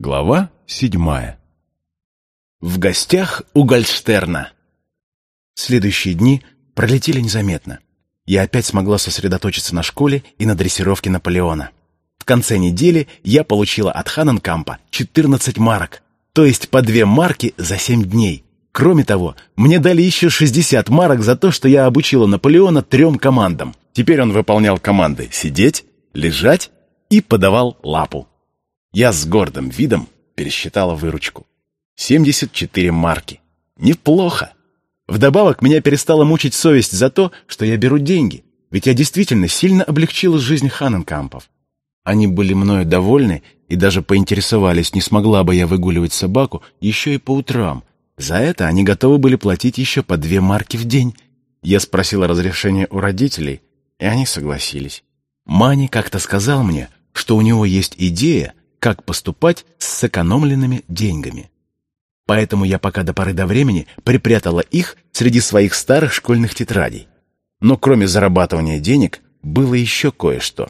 Глава седьмая. В гостях у Гольдштерна. Следующие дни пролетели незаметно. Я опять смогла сосредоточиться на школе и на дрессировке Наполеона. В конце недели я получила от Ханненкампа 14 марок, то есть по две марки за 7 дней. Кроме того, мне дали еще 60 марок за то, что я обучила Наполеона трем командам. Теперь он выполнял команды «сидеть», «лежать» и подавал лапу. Я с гордым видом пересчитала выручку. 74 марки. Неплохо. Вдобавок, меня перестала мучить совесть за то, что я беру деньги, ведь я действительно сильно облегчила жизнь Ханенкампов. Они были мною довольны и даже поинтересовались, не смогла бы я выгуливать собаку еще и по утрам. За это они готовы были платить еще по две марки в день. Я спросила разрешения у родителей, и они согласились. Мани как-то сказал мне, что у него есть идея, как поступать с сэкономленными деньгами. Поэтому я пока до поры до времени припрятала их среди своих старых школьных тетрадей. Но кроме зарабатывания денег было еще кое-что.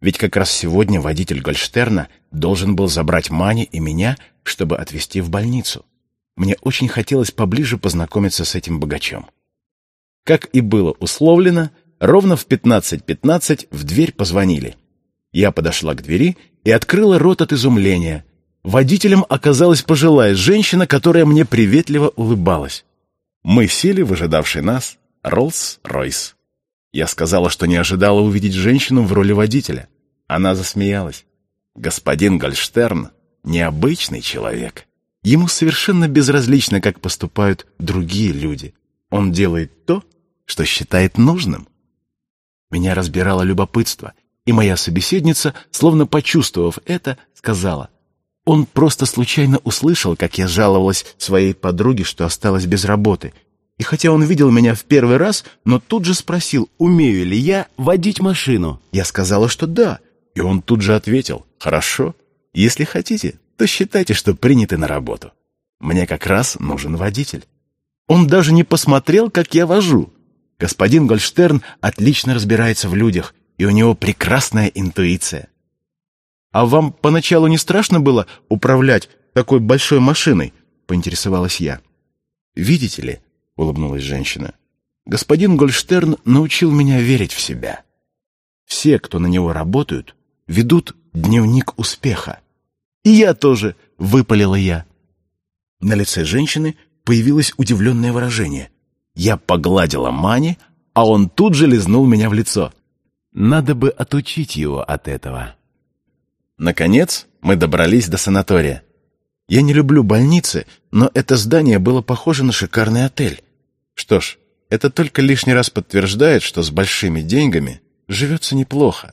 Ведь как раз сегодня водитель Гольштерна должен был забрать Мани и меня, чтобы отвезти в больницу. Мне очень хотелось поближе познакомиться с этим богачом. Как и было условлено, ровно в 15.15 .15 в дверь позвонили. Я подошла к двери и открыла рот от изумления. Водителем оказалась пожилая женщина, которая мне приветливо улыбалась. Мы сели в ожидавший нас Роллс-Ройс. Я сказала, что не ожидала увидеть женщину в роли водителя. Она засмеялась. Господин Гольштерн — необычный человек. Ему совершенно безразлично, как поступают другие люди. Он делает то, что считает нужным. Меня разбирало любопытство — и моя собеседница, словно почувствовав это, сказала, «Он просто случайно услышал, как я жаловалась своей подруге, что осталась без работы. И хотя он видел меня в первый раз, но тут же спросил, умею ли я водить машину. Я сказала, что да, и он тут же ответил, «Хорошо, если хотите, то считайте, что приняты на работу. Мне как раз нужен водитель». Он даже не посмотрел, как я вожу. Господин Гольштерн отлично разбирается в людях и у него прекрасная интуиция. «А вам поначалу не страшно было управлять такой большой машиной?» — поинтересовалась я. «Видите ли», — улыбнулась женщина, — «господин Гольштерн научил меня верить в себя. Все, кто на него работают, ведут дневник успеха. И я тоже», — выпалила я. На лице женщины появилось удивленное выражение. Я погладила Мани, а он тут же лизнул меня в лицо. Надо бы отучить его от этого. Наконец, мы добрались до санатория. Я не люблю больницы, но это здание было похоже на шикарный отель. Что ж, это только лишний раз подтверждает, что с большими деньгами живется неплохо.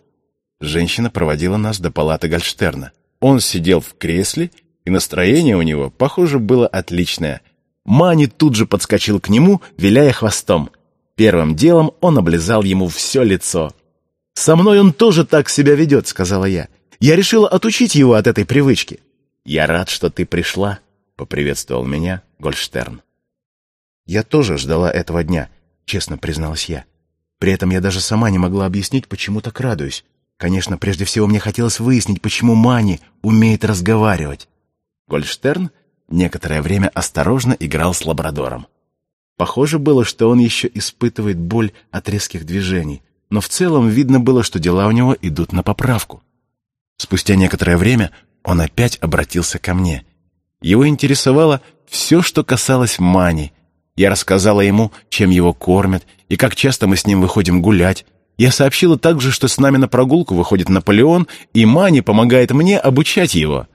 Женщина проводила нас до палаты Гольштерна. Он сидел в кресле, и настроение у него, похоже, было отличное. Мани тут же подскочил к нему, виляя хвостом. Первым делом он облизал ему все лицо. «Со мной он тоже так себя ведет», — сказала я. «Я решила отучить его от этой привычки». «Я рад, что ты пришла», — поприветствовал меня Гольштерн. «Я тоже ждала этого дня», — честно призналась я. При этом я даже сама не могла объяснить, почему так радуюсь. Конечно, прежде всего мне хотелось выяснить, почему Мани умеет разговаривать. Гольштерн некоторое время осторожно играл с лабрадором. Похоже было, что он еще испытывает боль от резких движений, но в целом видно было, что дела у него идут на поправку. Спустя некоторое время он опять обратился ко мне. Его интересовало все, что касалось Мани. Я рассказала ему, чем его кормят и как часто мы с ним выходим гулять. Я сообщила также, что с нами на прогулку выходит Наполеон, и Мани помогает мне обучать его.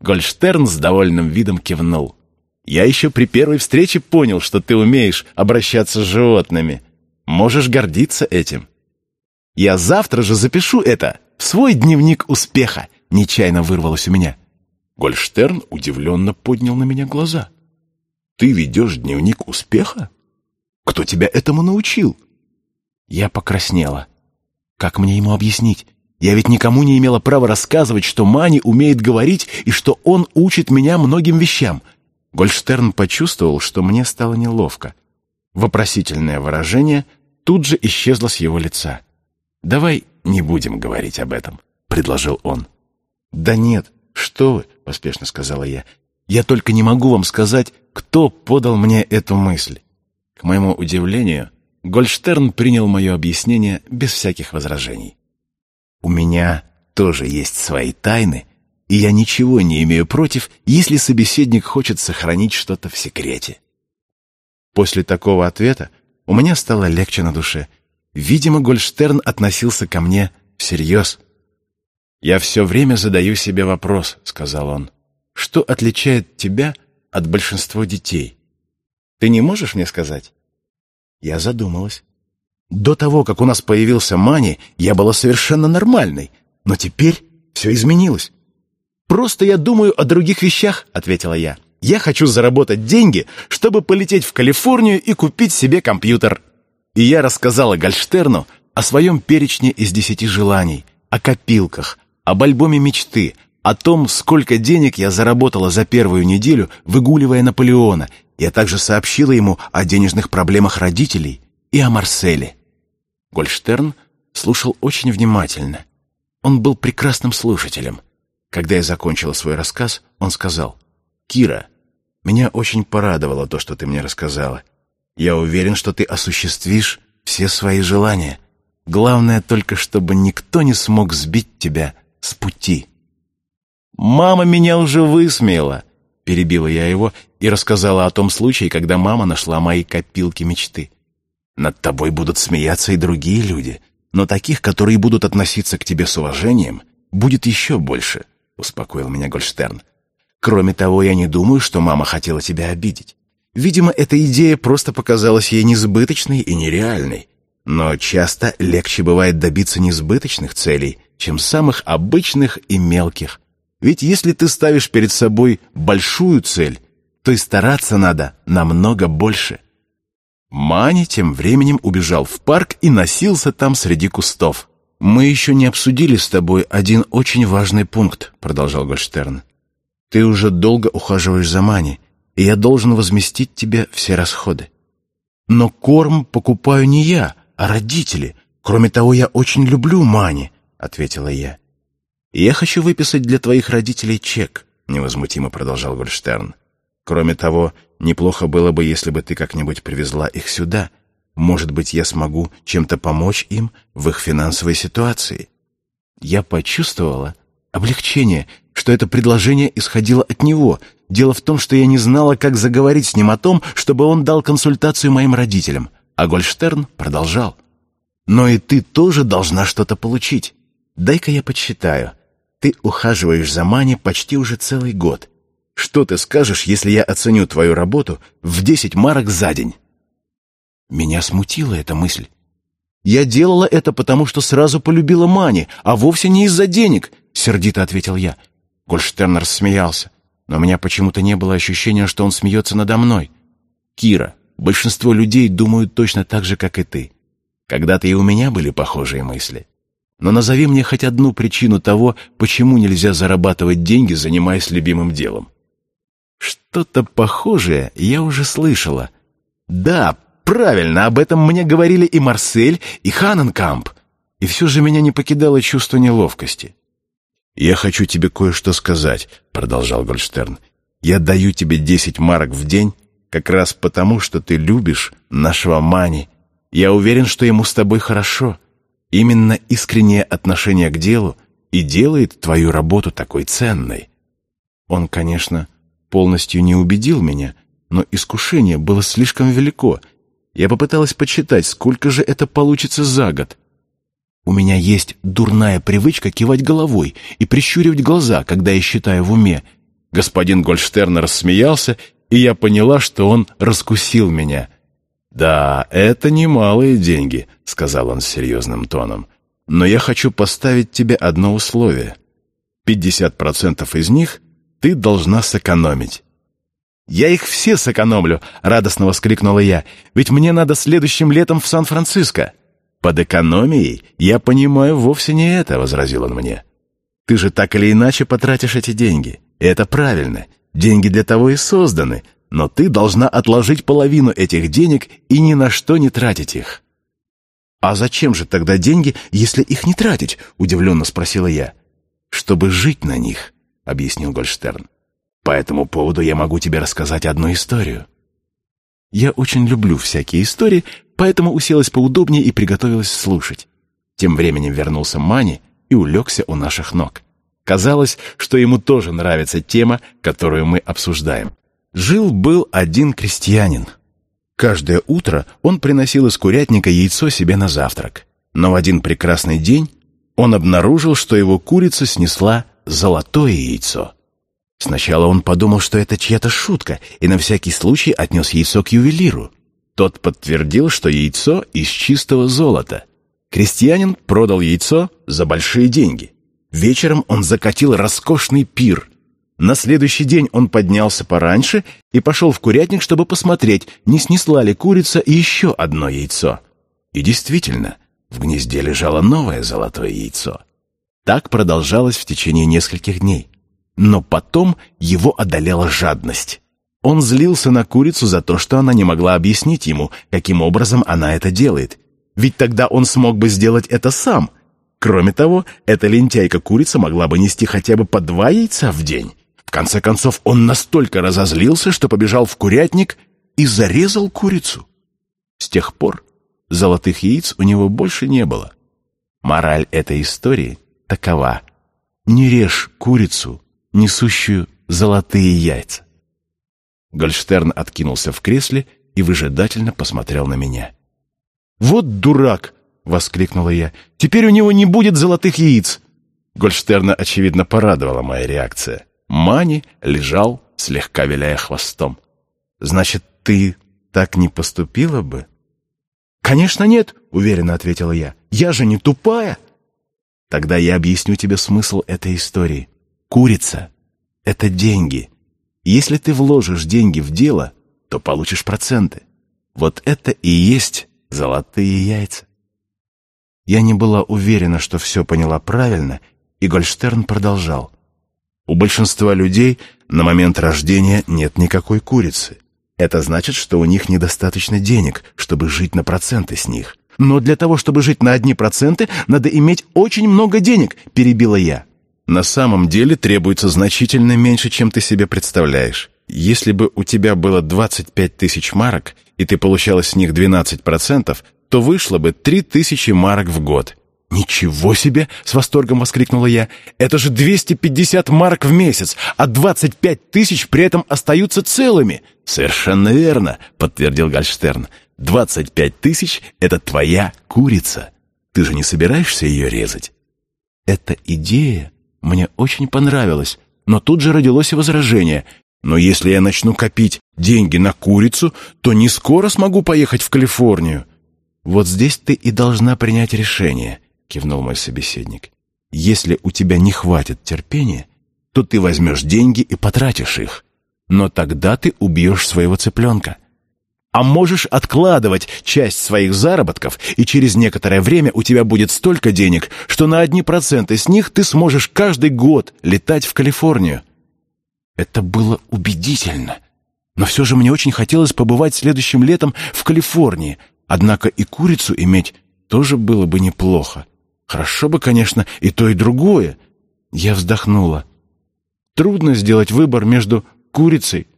Гольштерн с довольным видом кивнул. «Я еще при первой встрече понял, что ты умеешь обращаться с животными. Можешь гордиться этим». Я завтра же запишу это в свой дневник успеха, нечаянно вырвалось у меня. Гольштерн удивленно поднял на меня глаза. Ты ведешь дневник успеха? Кто тебя этому научил? Я покраснела. Как мне ему объяснить? Я ведь никому не имела права рассказывать, что Мани умеет говорить и что он учит меня многим вещам. Гольштерн почувствовал, что мне стало неловко. Вопросительное выражение тут же исчезло с его лица. «Давай не будем говорить об этом», — предложил он. «Да нет, «Что вы?» — поспешно сказала я. «Я только не могу вам сказать, кто подал мне эту мысль». К моему удивлению, Гольштерн принял мое объяснение без всяких возражений. «У меня тоже есть свои тайны, и я ничего не имею против, если собеседник хочет сохранить что-то в секрете». После такого ответа у меня стало легче на душе. Видимо, Гольштерн относился ко мне всерьез. «Я все время задаю себе вопрос», — сказал он. «Что отличает тебя от большинства детей? Ты не можешь мне сказать?» Я задумалась. До того, как у нас появился Мани, я была совершенно нормальной, но теперь все изменилось. «Просто я думаю о других вещах», — ответила я. «Я хочу заработать деньги, чтобы полететь в Калифорнию и купить себе компьютер». И я рассказала Гальштерну о своем перечне из десяти желаний, о копилках, об альбоме мечты, о том, сколько денег я заработала за первую неделю, выгуливая Наполеона. Я также сообщила ему о денежных проблемах родителей и о Марселе. Гольштерн слушал очень внимательно. Он был прекрасным слушателем. Когда я закончила свой рассказ, он сказал, «Кира, меня очень порадовало то, что ты мне рассказала. Я уверен, что ты осуществишь все свои желания. Главное только, чтобы никто не смог сбить тебя с пути». «Мама меня уже высмеяла!» Перебила я его и рассказала о том случае, когда мама нашла мои копилки мечты. «Над тобой будут смеяться и другие люди, но таких, которые будут относиться к тебе с уважением, будет еще больше», — успокоил меня Гольштерн. «Кроме того, я не думаю, что мама хотела тебя обидеть. Видимо, эта идея просто показалась ей несбыточной и нереальной. Но часто легче бывает добиться несбыточных целей, чем самых обычных и мелких. Ведь если ты ставишь перед собой большую цель, то и стараться надо намного больше. Мани тем временем убежал в парк и носился там среди кустов. «Мы еще не обсудили с тобой один очень важный пункт», — продолжал Гольштерн. «Ты уже долго ухаживаешь за Мани, и я должен возместить тебе все расходы. Но корм покупаю не я, а родители. Кроме того, я очень люблю Мани», — ответила я. «Я хочу выписать для твоих родителей чек», — невозмутимо продолжал Гольштерн. «Кроме того, неплохо было бы, если бы ты как-нибудь привезла их сюда. Может быть, я смогу чем-то помочь им в их финансовой ситуации». Я почувствовала облегчение, что это предложение исходило от него. Дело в том, что я не знала, как заговорить с ним о том, чтобы он дал консультацию моим родителям. А Гольштерн продолжал. «Но и ты тоже должна что-то получить. Дай-ка я подсчитаю. Ты ухаживаешь за Мани почти уже целый год. Что ты скажешь, если я оценю твою работу в десять марок за день?» Меня смутила эта мысль. «Я делала это потому, что сразу полюбила Мани, а вовсе не из-за денег», — сердито ответил я. Гольштерн рассмеялся, но у меня почему-то не было ощущения, что он смеется надо мной. «Кира, большинство людей думают точно так же, как и ты. Когда-то и у меня были похожие мысли. Но назови мне хоть одну причину того, почему нельзя зарабатывать деньги, занимаясь любимым делом. Что-то похожее я уже слышала. Да, правильно, об этом мне говорили и Марсель, и Ханенкамп. И все же меня не покидало чувство неловкости. «Я хочу тебе кое-что сказать», — продолжал Гольштерн. «Я даю тебе десять марок в день как раз потому, что ты любишь нашего Мани. Я уверен, что ему с тобой хорошо». Именно искреннее отношение к делу и делает твою работу такой ценной. Он, конечно, полностью не убедил меня, но искушение было слишком велико. Я попыталась подсчитать, сколько же это получится за год. У меня есть дурная привычка кивать головой и прищуривать глаза, когда я считаю в уме. Господин Гольштерн рассмеялся, и я поняла, что он раскусил меня — «Да, это немалые деньги», — сказал он с серьезным тоном. «Но я хочу поставить тебе одно условие. Пятьдесят процентов из них ты должна сэкономить». «Я их все сэкономлю!» — радостно воскликнула я. «Ведь мне надо следующим летом в Сан-Франциско». «Под экономией я понимаю вовсе не это», — возразил он мне. «Ты же так или иначе потратишь эти деньги. Это правильно. Деньги для того и созданы, но ты должна отложить половину этих денег и ни на что не тратить их». «А зачем же тогда деньги, если их не тратить?» — удивленно спросила я. «Чтобы жить на них», — объяснил Гольштерн. «По этому поводу я могу тебе рассказать одну историю». Я очень люблю всякие истории, поэтому уселась поудобнее и приготовилась слушать. Тем временем вернулся Мани и улегся у наших ног. Казалось, что ему тоже нравится тема, которую мы обсуждаем. Жил-был один крестьянин. Каждое утро он приносил из курятника яйцо себе на завтрак. Но в один прекрасный день он обнаружил, что его курица снесла золотое яйцо. Сначала он подумал, что это чья-то шутка, и на всякий случай отнес яйцо к ювелиру. Тот подтвердил, что яйцо из чистого золота. Крестьянин продал яйцо за большие деньги. Вечером он закатил роскошный пир. На следующий день он поднялся пораньше и пошел в курятник, чтобы посмотреть, не снесла ли курица еще одно яйцо. И действительно, в гнезде лежало новое золотое яйцо. Так продолжалось в течение нескольких дней. Но потом его одолела жадность. Он злился на курицу за то, что она не могла объяснить ему, каким образом она это делает. Ведь тогда он смог бы сделать это сам. Кроме того, эта лентяйка-курица могла бы нести хотя бы по два яйца в день. В конце концов, он настолько разозлился, что побежал в курятник и зарезал курицу. С тех пор золотых яиц у него больше не было. Мораль этой истории такова. Не режь курицу, несущую золотые яйца. Гольштерн откинулся в кресле и выжидательно посмотрел на меня. «Вот дурак!» — воскликнула я. «Теперь у него не будет золотых яиц!» Гольштерна, очевидно, порадовала моя реакция. Мани лежал, слегка виляя хвостом. «Значит, ты так не поступила бы?» «Конечно нет», — уверенно ответила я. «Я же не тупая». Тогда я объясню тебе смысл этой истории. Курица — это деньги. Если ты вложишь деньги в дело, то получишь проценты. Вот это и есть золотые яйца. Я не была уверена, что все поняла правильно, и Гольштерн продолжал. У большинства людей на момент рождения нет никакой курицы. Это значит, что у них недостаточно денег, чтобы жить на проценты с них. Но для того, чтобы жить на одни проценты, надо иметь очень много денег, перебила я. На самом деле требуется значительно меньше, чем ты себе представляешь. Если бы у тебя было 25 тысяч марок, и ты получала с них 12%, то вышло бы 3000 марок в год. «Ничего себе!» — с восторгом воскликнула я. «Это же 250 марок в месяц, а 25 тысяч при этом остаются целыми!» «Совершенно верно!» — подтвердил Гальштерн. «25 тысяч — это твоя курица. Ты же не собираешься ее резать?» Эта идея мне очень понравилась, но тут же родилось возражение. «Но если я начну копить деньги на курицу, то не скоро смогу поехать в Калифорнию». «Вот здесь ты и должна принять решение», — кивнул мой собеседник. «Если у тебя не хватит терпения, то ты возьмешь деньги и потратишь их. Но тогда ты убьешь своего цыпленка. А можешь откладывать часть своих заработков, и через некоторое время у тебя будет столько денег, что на одни проценты с них ты сможешь каждый год летать в Калифорнию». Это было убедительно. Но все же мне очень хотелось побывать следующим летом в Калифорнии — Однако и курицу иметь тоже было бы неплохо. Хорошо бы, конечно, и то, и другое. Я вздохнула. Трудно сделать выбор между курицей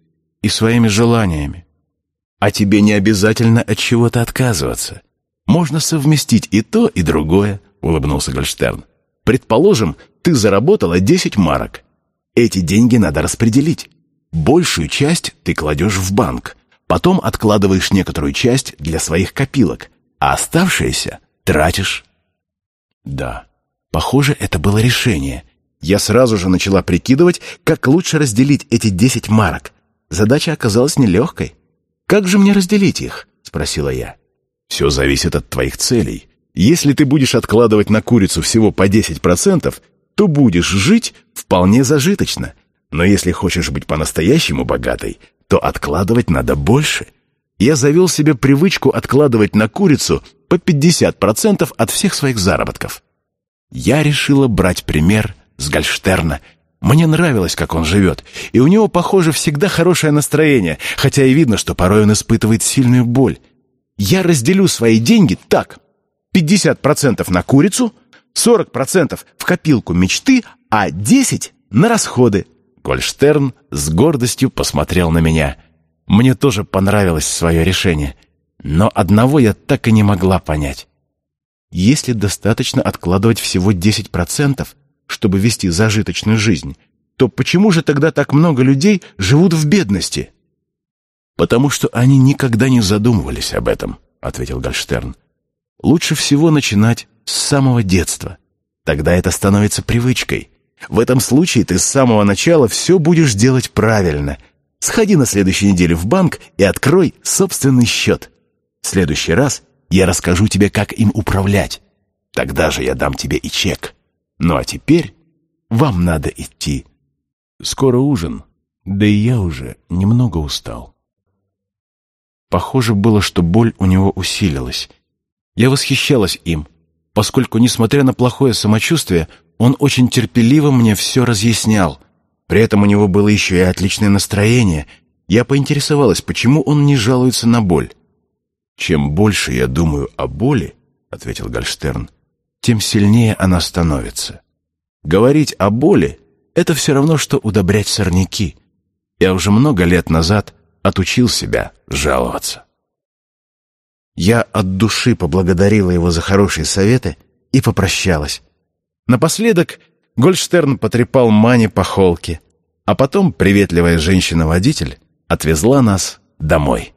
и своими желаниями. А тебе не обязательно от чего-то отказываться. Можно совместить и то, и другое, улыбнулся Гольштерн. Предположим, ты заработала 10 марок. Эти деньги надо распределить. Большую часть ты кладешь в банк, Потом откладываешь некоторую часть для своих копилок, а оставшееся тратишь. Да, похоже, это было решение. Я сразу же начала прикидывать, как лучше разделить эти десять марок. Задача оказалась нелегкой. «Как же мне разделить их?» — спросила я. «Все зависит от твоих целей. Если ты будешь откладывать на курицу всего по 10%, то будешь жить вполне зажиточно. Но если хочешь быть по-настоящему богатой, то откладывать надо больше. Я завел себе привычку откладывать на курицу по 50% от всех своих заработков. Я решила брать пример с Гальштерна. Мне нравилось, как он живет, и у него, похоже, всегда хорошее настроение, хотя и видно, что порой он испытывает сильную боль. Я разделю свои деньги так. 50% на курицу, 40% в копилку мечты, а 10% на расходы». Гольштерн с гордостью посмотрел на меня. Мне тоже понравилось свое решение. Но одного я так и не могла понять. Если достаточно откладывать всего 10%, чтобы вести зажиточную жизнь, то почему же тогда так много людей живут в бедности? «Потому что они никогда не задумывались об этом», — ответил Гольштерн. «Лучше всего начинать с самого детства. Тогда это становится привычкой. В этом случае ты с самого начала все будешь делать правильно. Сходи на следующей неделе в банк и открой собственный счет. В следующий раз я расскажу тебе, как им управлять. Тогда же я дам тебе и чек. Ну а теперь вам надо идти. Скоро ужин, да и я уже немного устал. Похоже было, что боль у него усилилась. Я восхищалась им, поскольку, несмотря на плохое самочувствие, он очень терпеливо мне все разъяснял. При этом у него было еще и отличное настроение. Я поинтересовалась, почему он не жалуется на боль. «Чем больше я думаю о боли, — ответил Гольштерн, — тем сильнее она становится. Говорить о боли — это все равно, что удобрять сорняки. Я уже много лет назад отучил себя жаловаться. Я от души поблагодарила его за хорошие советы и попрощалась. Напоследок Гольштерн потрепал Мане по холке, а потом приветливая женщина-водитель отвезла нас домой.